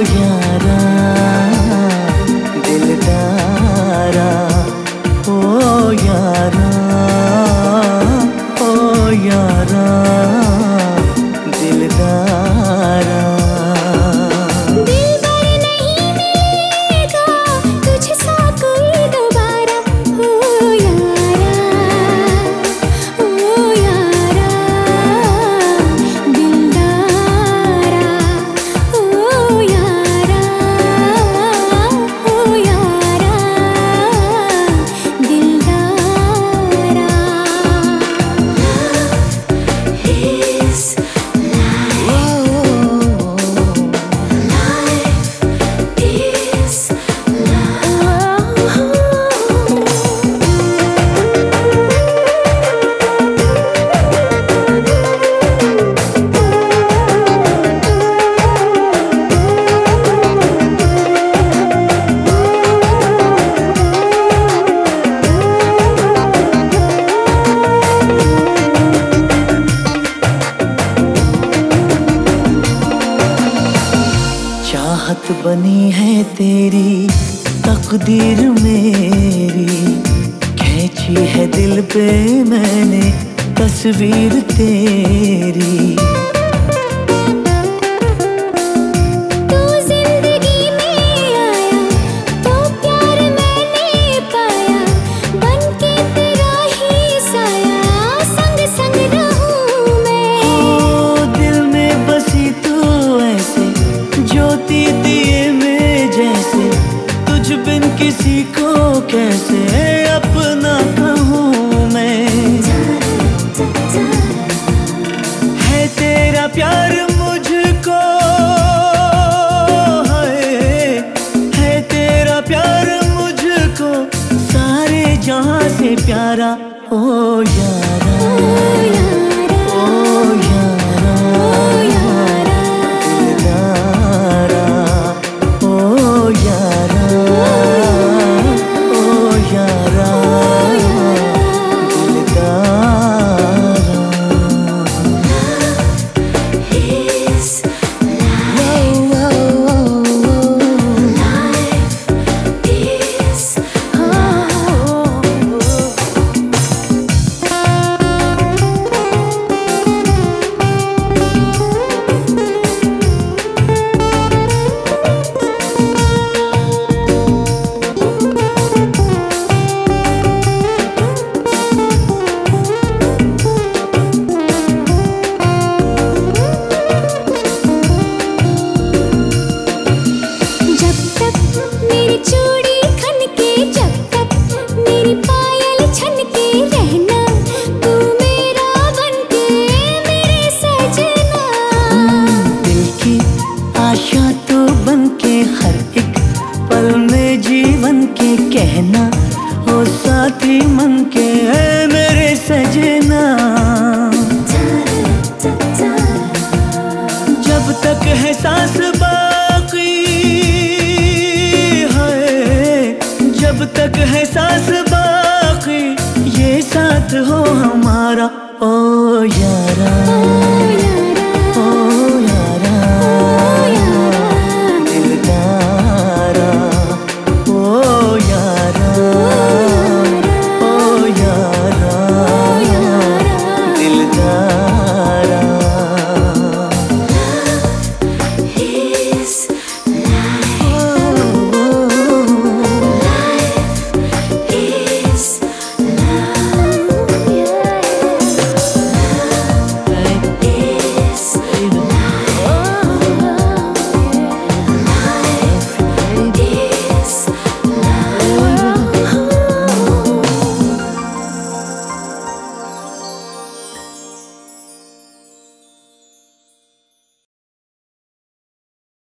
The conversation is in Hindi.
यारा दिलदारा ओ यारा ओ यारा। कहानी है तेरी तकदीर मेरी। खेची है दिल पे मैंने तस्वीर तेरी। किसी को कैसे अपना कहूँ मैं? है तेरा प्यार मुझको है तेरा प्यार मुझको, सारे जहाँ से प्यारा हो या तक है सांस बाकी ये साथ हो हमारा ओ यारा।